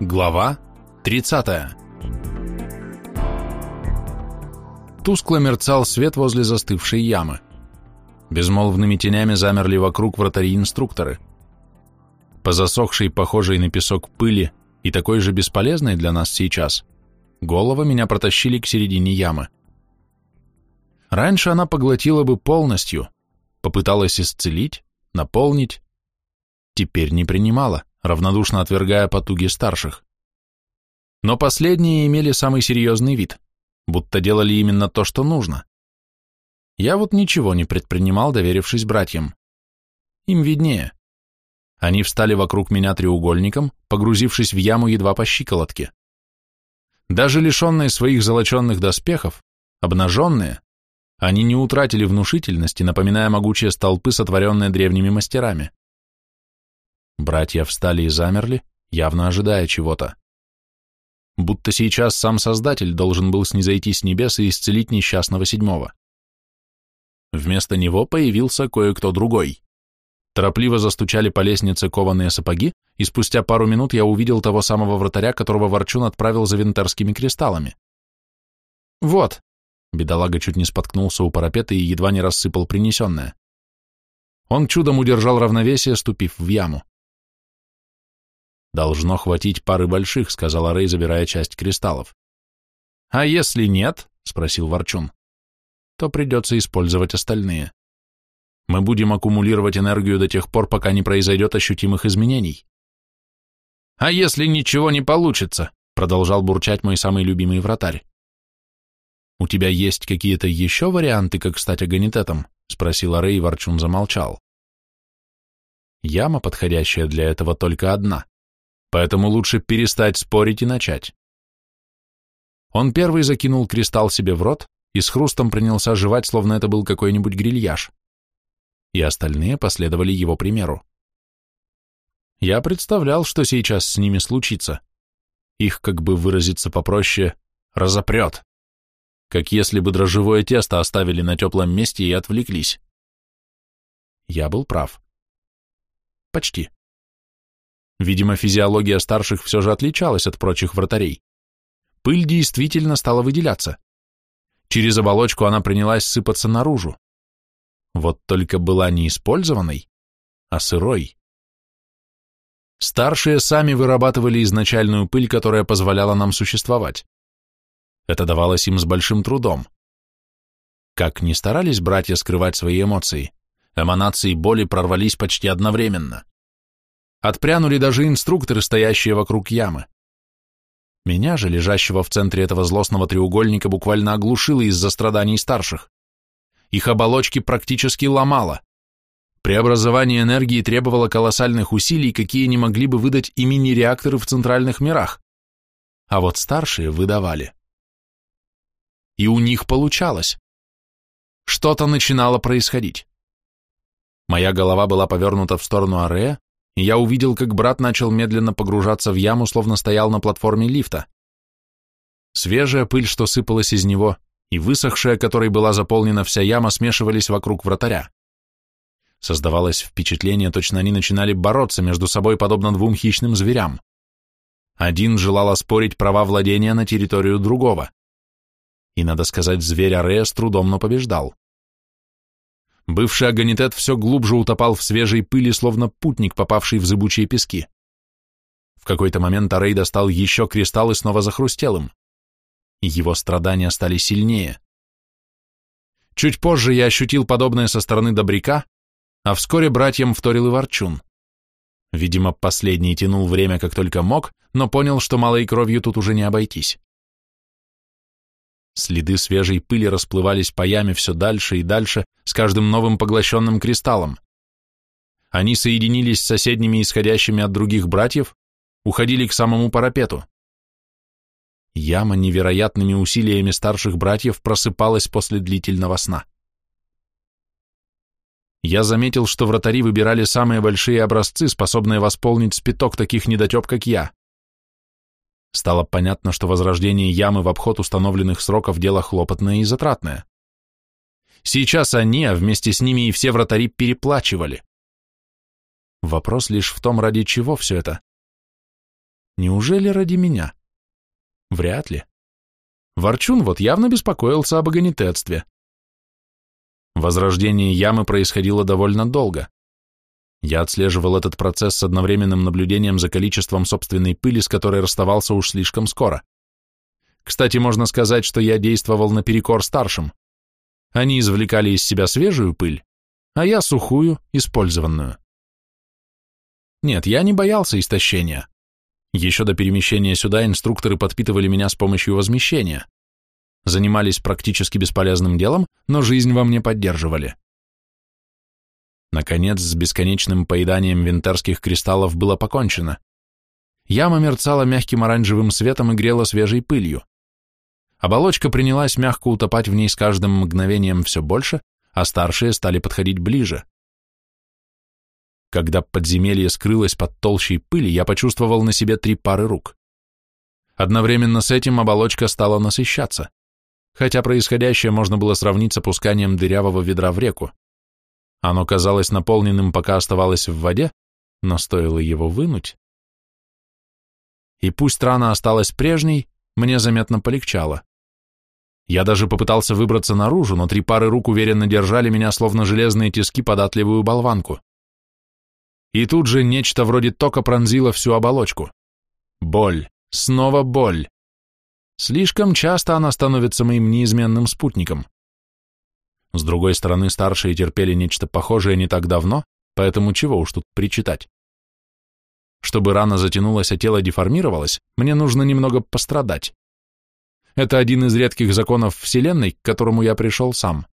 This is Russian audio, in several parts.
Глава 30 Тускло мерцал свет возле застывшей ямы. Безмолвными тенями замерли вокруг вратари-инструкторы. По засохшей, похожей на песок пыли и такой же бесполезной для нас сейчас, голова меня протащили к середине ямы. Раньше она поглотила бы полностью, попыталась исцелить, наполнить, теперь не принимала равнодушно отвергая потуги старших. Но последние имели самый серьезный вид, будто делали именно то, что нужно. Я вот ничего не предпринимал, доверившись братьям. Им виднее. Они встали вокруг меня треугольником, погрузившись в яму едва по щиколотке. Даже лишенные своих золоченных доспехов, обнаженные, они не утратили внушительности, напоминая могучие столпы, сотворенные древними мастерами. Братья встали и замерли, явно ожидая чего-то. Будто сейчас сам Создатель должен был снизойти с небес и исцелить несчастного седьмого. Вместо него появился кое-кто другой. Торопливо застучали по лестнице кованые сапоги, и спустя пару минут я увидел того самого вратаря, которого Ворчун отправил за винтерскими кристаллами. «Вот!» — бедолага чуть не споткнулся у парапета и едва не рассыпал принесенное. Он чудом удержал равновесие, ступив в яму. «Должно хватить пары больших», — сказала Рэй, забирая часть кристаллов. «А если нет?» — спросил Ворчун. «То придется использовать остальные. Мы будем аккумулировать энергию до тех пор, пока не произойдет ощутимых изменений». «А если ничего не получится?» — продолжал бурчать мой самый любимый вратарь. «У тебя есть какие-то еще варианты, как стать агонитетом?» — спросила Рэй, и Ворчун замолчал. Яма, подходящая для этого, только одна поэтому лучше перестать спорить и начать. Он первый закинул кристалл себе в рот и с хрустом принялся жевать, словно это был какой-нибудь грильяж. И остальные последовали его примеру. Я представлял, что сейчас с ними случится. Их, как бы выразиться попроще, разопрет. Как если бы дрожжевое тесто оставили на теплом месте и отвлеклись. Я был прав. Почти. Видимо, физиология старших все же отличалась от прочих вратарей. Пыль действительно стала выделяться. Через оболочку она принялась сыпаться наружу. Вот только была не использованной, а сырой. Старшие сами вырабатывали изначальную пыль, которая позволяла нам существовать. Это давалось им с большим трудом. Как ни старались братья скрывать свои эмоции, эманации боли прорвались почти одновременно. Отпрянули даже инструкторы, стоящие вокруг ямы. Меня же, лежащего в центре этого злостного треугольника, буквально оглушило из-за страданий старших. Их оболочки практически ломало. Преобразование энергии требовало колоссальных усилий, какие не могли бы выдать и мини-реакторы в центральных мирах. А вот старшие выдавали. И у них получалось. Что-то начинало происходить. Моя голова была повернута в сторону Арея, я увидел, как брат начал медленно погружаться в яму, словно стоял на платформе лифта. Свежая пыль, что сыпалась из него, и высохшая, которой была заполнена вся яма, смешивались вокруг вратаря. Создавалось впечатление, точно они начинали бороться между собой, подобно двум хищным зверям. Один желал оспорить права владения на территорию другого. И, надо сказать, зверь Арея с трудом, но побеждал. Бывший агонитет все глубже утопал в свежей пыли, словно путник, попавший в зыбучие пески. В какой-то момент Арей достал еще кристалл и снова захрустел им. Его страдания стали сильнее. Чуть позже я ощутил подобное со стороны Добряка, а вскоре братьям вторил и Ворчун. Видимо, последний тянул время как только мог, но понял, что малой кровью тут уже не обойтись. Следы свежей пыли расплывались по яме все дальше и дальше, с каждым новым поглощенным кристаллом. Они соединились с соседними исходящими от других братьев, уходили к самому парапету. Яма невероятными усилиями старших братьев просыпалась после длительного сна. Я заметил, что вратари выбирали самые большие образцы, способные восполнить спиток таких недотеп, как я. Стало понятно, что возрождение ямы в обход установленных сроков дело хлопотное и затратное. Сейчас они, а вместе с ними и все вратари переплачивали. Вопрос лишь в том, ради чего все это. Неужели ради меня? Вряд ли. Ворчун вот явно беспокоился об агонитетстве. Возрождение ямы происходило довольно долго. Я отслеживал этот процесс с одновременным наблюдением за количеством собственной пыли, с которой расставался уж слишком скоро. Кстати, можно сказать, что я действовал наперекор старшим. Они извлекали из себя свежую пыль, а я сухую, использованную. Нет, я не боялся истощения. Еще до перемещения сюда инструкторы подпитывали меня с помощью возмещения. Занимались практически бесполезным делом, но жизнь во мне поддерживали. Наконец, с бесконечным поеданием винтерских кристаллов было покончено. Яма мерцала мягким оранжевым светом и грела свежей пылью. Оболочка принялась мягко утопать в ней с каждым мгновением все больше, а старшие стали подходить ближе. Когда подземелье скрылось под толщей пыли, я почувствовал на себе три пары рук. Одновременно с этим оболочка стала насыщаться, хотя происходящее можно было сравнить с опусканием дырявого ведра в реку. Оно казалось наполненным, пока оставалось в воде, но стоило его вынуть. И пусть рана осталась прежней, мне заметно полегчало. Я даже попытался выбраться наружу, но три пары рук уверенно держали меня, словно железные тиски податливую болванку. И тут же нечто вроде тока пронзило всю оболочку. Боль. Снова боль. Слишком часто она становится моим неизменным спутником. С другой стороны, старшие терпели нечто похожее не так давно, поэтому чего уж тут причитать. Чтобы рана затянулась, а тело деформировалось, мне нужно немного пострадать. Это один из редких законов Вселенной, к которому я пришел сам.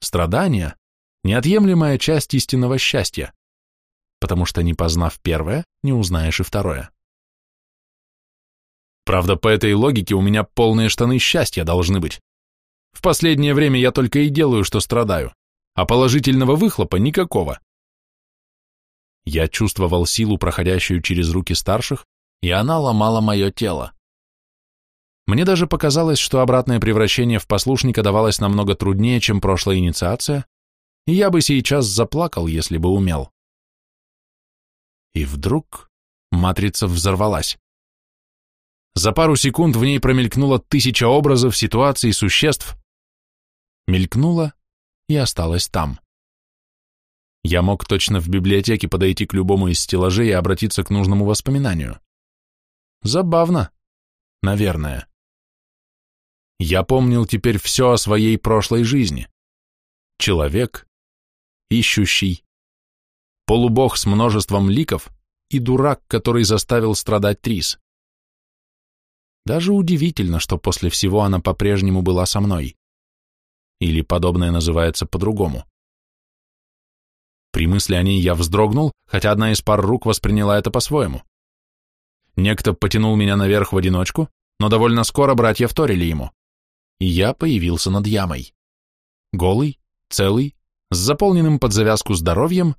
Страдание – неотъемлемая часть истинного счастья потому что не познав первое, не узнаешь и второе. Правда, по этой логике у меня полные штаны счастья должны быть. В последнее время я только и делаю, что страдаю, а положительного выхлопа никакого. Я чувствовал силу, проходящую через руки старших, и она ломала мое тело. Мне даже показалось, что обратное превращение в послушника давалось намного труднее, чем прошлая инициация, и я бы сейчас заплакал, если бы умел. И вдруг матрица взорвалась. За пару секунд в ней промелькнуло тысяча образов, ситуаций, существ. Мелькнула и осталась там. Я мог точно в библиотеке подойти к любому из стеллажей и обратиться к нужному воспоминанию. Забавно. Наверное. Я помнил теперь все о своей прошлой жизни. Человек, ищущий, полубог с множеством ликов и дурак, который заставил страдать Трис. Даже удивительно, что после всего она по-прежнему была со мной. Или подобное называется по-другому. При мысли о ней я вздрогнул, хотя одна из пар рук восприняла это по-своему. Некто потянул меня наверх в одиночку, но довольно скоро братья вторили ему, и я появился над ямой. Голый, целый, с заполненным под завязку здоровьем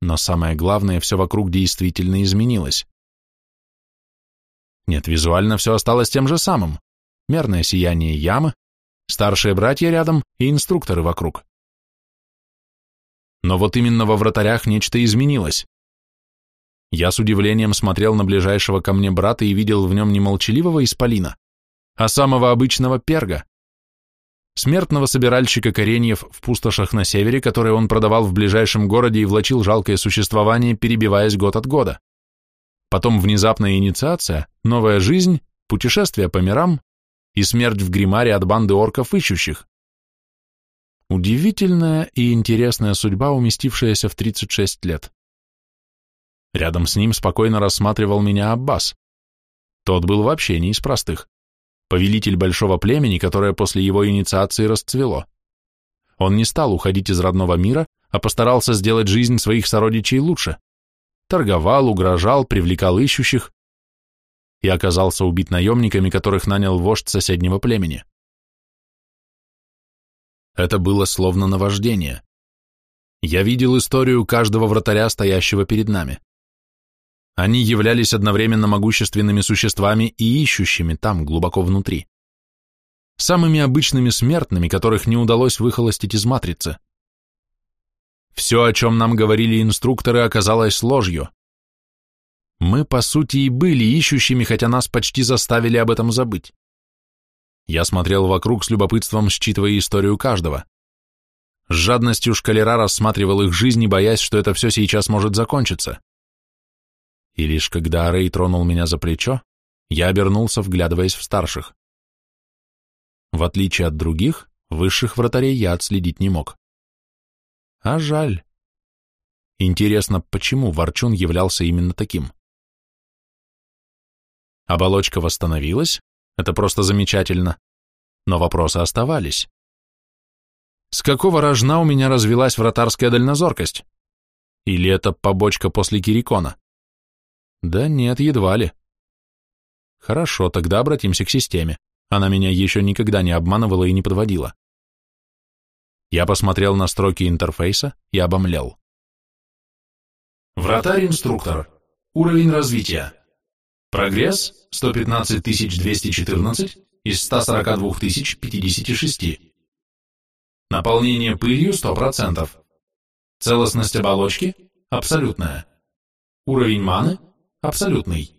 но самое главное, все вокруг действительно изменилось. Нет, визуально все осталось тем же самым. Мерное сияние ямы, старшие братья рядом и инструкторы вокруг. Но вот именно во вратарях нечто изменилось. Я с удивлением смотрел на ближайшего ко мне брата и видел в нем не молчаливого исполина, а самого обычного перга, смертного собиральщика кореньев в пустошах на севере, которые он продавал в ближайшем городе и влачил жалкое существование, перебиваясь год от года. Потом внезапная инициация, новая жизнь, путешествие по мирам и смерть в гримаре от банды орков ищущих. Удивительная и интересная судьба, уместившаяся в 36 лет. Рядом с ним спокойно рассматривал меня Аббас. Тот был вообще не из простых повелитель большого племени, которое после его инициации расцвело. Он не стал уходить из родного мира, а постарался сделать жизнь своих сородичей лучше. Торговал, угрожал, привлекал ищущих и оказался убит наемниками, которых нанял вождь соседнего племени. Это было словно наваждение. Я видел историю каждого вратаря, стоящего перед нами. Они являлись одновременно могущественными существами и ищущими там, глубоко внутри. Самыми обычными смертными, которых не удалось выхолостить из матрицы. Все, о чем нам говорили инструкторы, оказалось ложью. Мы, по сути, и были ищущими, хотя нас почти заставили об этом забыть. Я смотрел вокруг с любопытством, считывая историю каждого. С жадностью шкалера рассматривал их жизнь, боясь, что это все сейчас может закончиться. И лишь когда Рэй тронул меня за плечо, я обернулся, вглядываясь в старших. В отличие от других, высших вратарей я отследить не мог. А жаль. Интересно, почему Ворчун являлся именно таким? Оболочка восстановилась, это просто замечательно, но вопросы оставались. С какого рожна у меня развилась вратарская дальнозоркость? Или это побочка после Кирикона? Да нет, едва ли. Хорошо, тогда обратимся к системе. Она меня еще никогда не обманывала и не подводила. Я посмотрел на строки интерфейса и обомлел. Вратарь-инструктор. Уровень развития. Прогресс 115214 из 142056. Наполнение пылью 100%. Целостность оболочки абсолютная. Уровень маны абсолютный.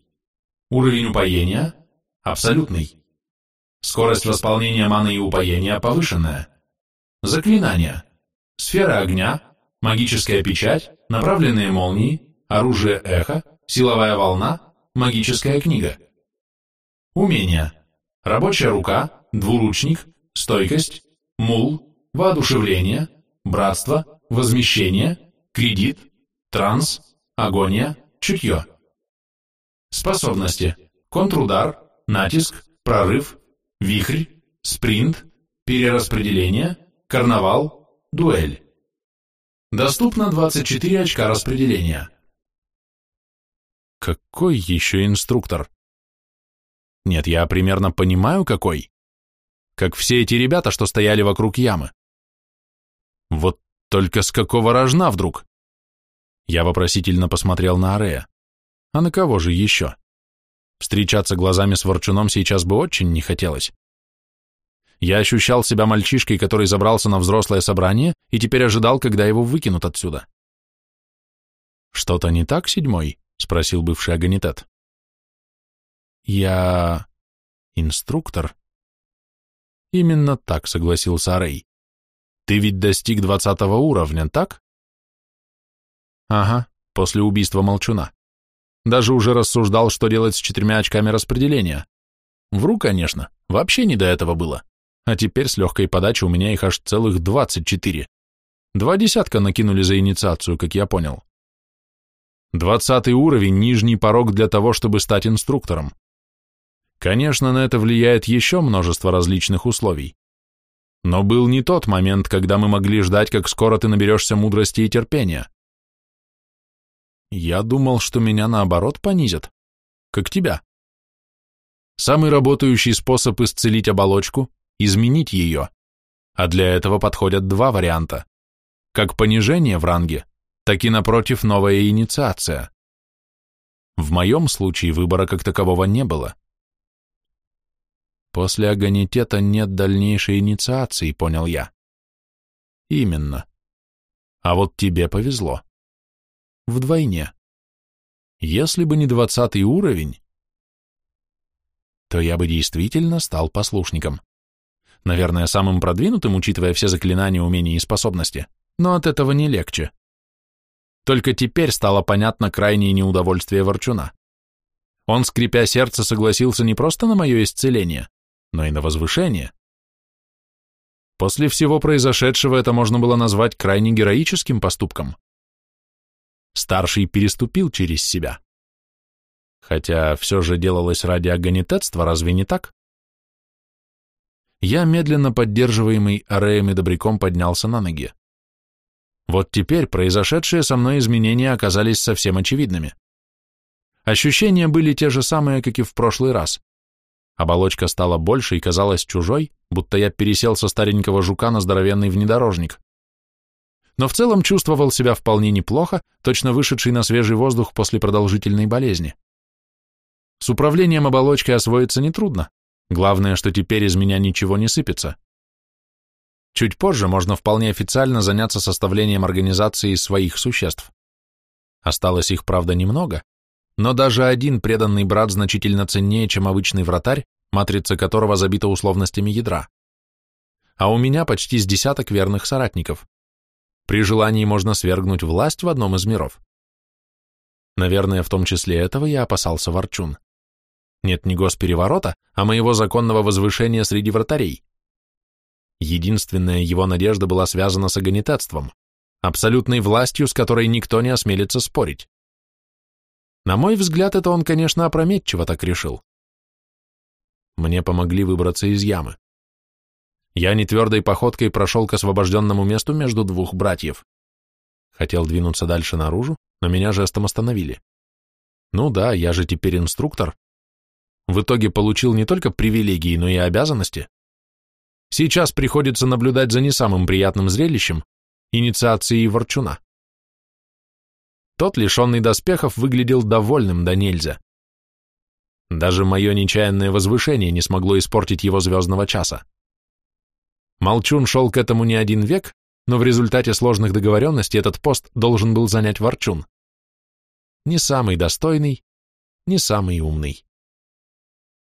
Уровень упоения абсолютный. Скорость восполнения маны и упоения повышенная. Заклинания. Сфера огня, магическая печать, направленные молнии, оружие эхо, силовая волна, магическая книга. Умения. Рабочая рука, двуручник, стойкость, мул, воодушевление, братство, возмещение, кредит, транс, агония, чутье. Способности. Контрудар, натиск, прорыв, вихрь, спринт, перераспределение, карнавал, дуэль. Доступно 24 очка распределения. Какой еще инструктор? Нет, я примерно понимаю, какой. Как все эти ребята, что стояли вокруг ямы. Вот только с какого рожна вдруг? Я вопросительно посмотрел на Арея. А на кого же еще? Встречаться глазами с Ворчуном сейчас бы очень не хотелось. Я ощущал себя мальчишкой, который забрался на взрослое собрание и теперь ожидал, когда его выкинут отсюда. «Что-то не так, седьмой?» — спросил бывший агонитет. «Я... инструктор?» «Именно так», — согласился Рэй. «Ты ведь достиг двадцатого уровня, так?» «Ага, после убийства Молчуна. Даже уже рассуждал, что делать с четырьмя очками распределения. Вру, конечно, вообще не до этого было. А теперь с легкой подачи у меня их аж целых двадцать четыре. Два десятка накинули за инициацию, как я понял. Двадцатый уровень – нижний порог для того, чтобы стать инструктором. Конечно, на это влияет еще множество различных условий. Но был не тот момент, когда мы могли ждать, как скоро ты наберешься мудрости и терпения. Я думал, что меня наоборот понизят. Как тебя. Самый работающий способ исцелить оболочку – изменить ее. А для этого подходят два варианта. Как понижение в ранге, так и напротив новая инициация. В моем случае выбора как такового не было. После агонитета нет дальнейшей инициации, понял я. Именно. А вот тебе повезло вдвойне. Если бы не двадцатый уровень, то я бы действительно стал послушником. Наверное, самым продвинутым, учитывая все заклинания, умения и способности, но от этого не легче. Только теперь стало понятно крайнее неудовольствие Ворчуна. Он, скрипя сердце, согласился не просто на мое исцеление, но и на возвышение. После всего произошедшего это можно было назвать крайне героическим поступком. Старший переступил через себя. Хотя все же делалось ради агонитетства, разве не так? Я, медленно поддерживаемый Ареем и Добряком, поднялся на ноги. Вот теперь произошедшие со мной изменения оказались совсем очевидными. Ощущения были те же самые, как и в прошлый раз. Оболочка стала больше и казалась чужой, будто я пересел со старенького жука на здоровенный внедорожник но в целом чувствовал себя вполне неплохо, точно вышедший на свежий воздух после продолжительной болезни. С управлением оболочкой освоиться нетрудно, главное, что теперь из меня ничего не сыпется. Чуть позже можно вполне официально заняться составлением организации своих существ. Осталось их, правда, немного, но даже один преданный брат значительно ценнее, чем обычный вратарь, матрица которого забита условностями ядра. А у меня почти с десяток верных соратников. При желании можно свергнуть власть в одном из миров. Наверное, в том числе этого я опасался Ворчун. Нет не госпереворота, а моего законного возвышения среди вратарей. Единственная его надежда была связана с агонитетством, абсолютной властью, с которой никто не осмелится спорить. На мой взгляд, это он, конечно, опрометчиво так решил. Мне помогли выбраться из ямы. Я нетвердой походкой прошел к освобожденному месту между двух братьев. Хотел двинуться дальше наружу, но меня жестом остановили. Ну да, я же теперь инструктор. В итоге получил не только привилегии, но и обязанности. Сейчас приходится наблюдать за не самым приятным зрелищем – инициацией ворчуна. Тот, лишенный доспехов, выглядел довольным до нельзя. Даже мое нечаянное возвышение не смогло испортить его звездного часа. Молчун шел к этому не один век, но в результате сложных договоренностей этот пост должен был занять Ворчун. Не самый достойный, не самый умный.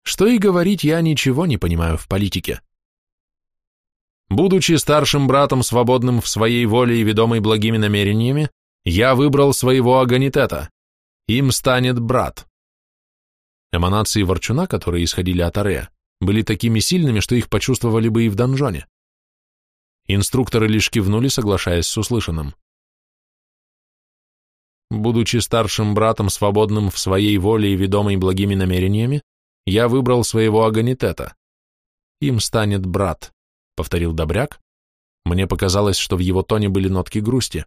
Что и говорить, я ничего не понимаю в политике. Будучи старшим братом, свободным в своей воле и ведомой благими намерениями, я выбрал своего агонитета. Им станет брат. Эманации Ворчуна, которые исходили от Арея, были такими сильными, что их почувствовали бы и в донжоне. Инструкторы лишь кивнули, соглашаясь с услышанным. Будучи старшим братом, свободным в своей воле и ведомой благими намерениями, я выбрал своего агонитета. Им станет брат, повторил Добряк. Мне показалось, что в его тоне были нотки грусти.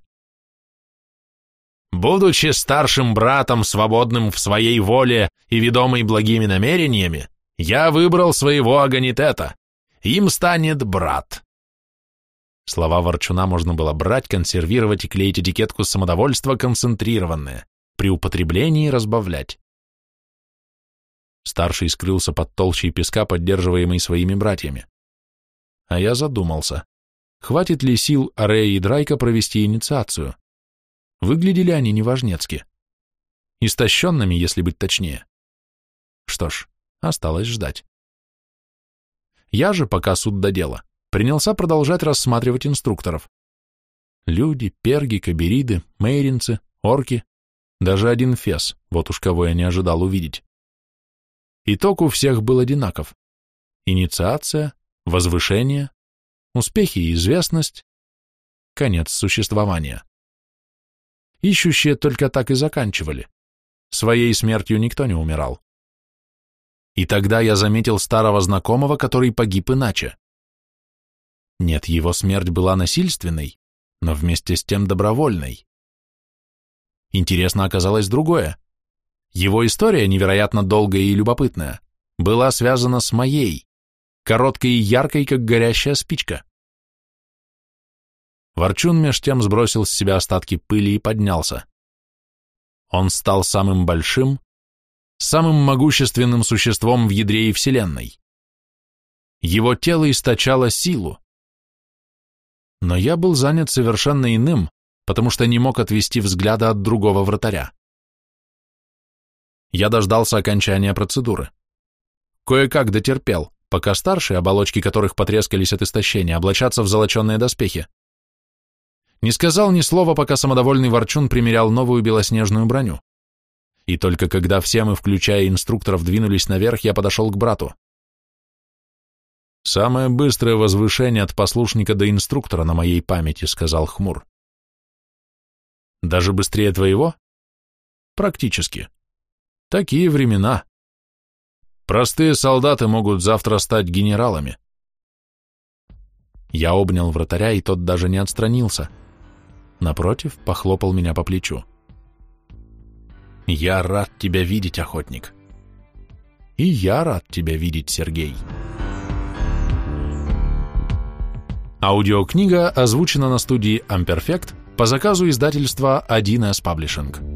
Будучи старшим братом, свободным в своей воле и ведомой благими намерениями, я выбрал своего агонитета. Им станет брат. Слова Ворчуна можно было брать, консервировать и клеить этикетку самодовольства концентрированное, при употреблении разбавлять. Старший скрылся под толщей песка, поддерживаемый своими братьями. А я задумался, хватит ли сил Арея и Драйка провести инициацию? Выглядели они неважнецки. Истощенными, если быть точнее. Что ж, осталось ждать. Я же, пока суд до дела, принялся продолжать рассматривать инструкторов. Люди, перги, кабериды, мейринцы, орки, даже один фес, вот уж кого я не ожидал увидеть. Итог у всех был одинаков. Инициация, возвышение, успехи и известность, конец существования. Ищущие только так и заканчивали. Своей смертью никто не умирал. И тогда я заметил старого знакомого, который погиб иначе. Нет, его смерть была насильственной, но вместе с тем добровольной. Интересно оказалось другое. Его история, невероятно долгая и любопытная, была связана с моей, короткой и яркой, как горящая спичка. Ворчун меж тем сбросил с себя остатки пыли и поднялся. Он стал самым большим, самым могущественным существом в ядре и Вселенной. Его тело источало силу, но я был занят совершенно иным, потому что не мог отвести взгляда от другого вратаря. Я дождался окончания процедуры. Кое-как дотерпел, пока старшие, оболочки которых потрескались от истощения, облачатся в золоченые доспехи. Не сказал ни слова, пока самодовольный ворчун примерял новую белоснежную броню. И только когда все мы, включая инструкторов, двинулись наверх, я подошел к брату. «Самое быстрое возвышение от послушника до инструктора на моей памяти», — сказал Хмур. «Даже быстрее твоего?» «Практически. Такие времена. Простые солдаты могут завтра стать генералами». Я обнял вратаря, и тот даже не отстранился. Напротив, похлопал меня по плечу. «Я рад тебя видеть, охотник». «И я рад тебя видеть, Сергей». Аудиокнига озвучена на студии Amperfect по заказу издательства 1С Publishing.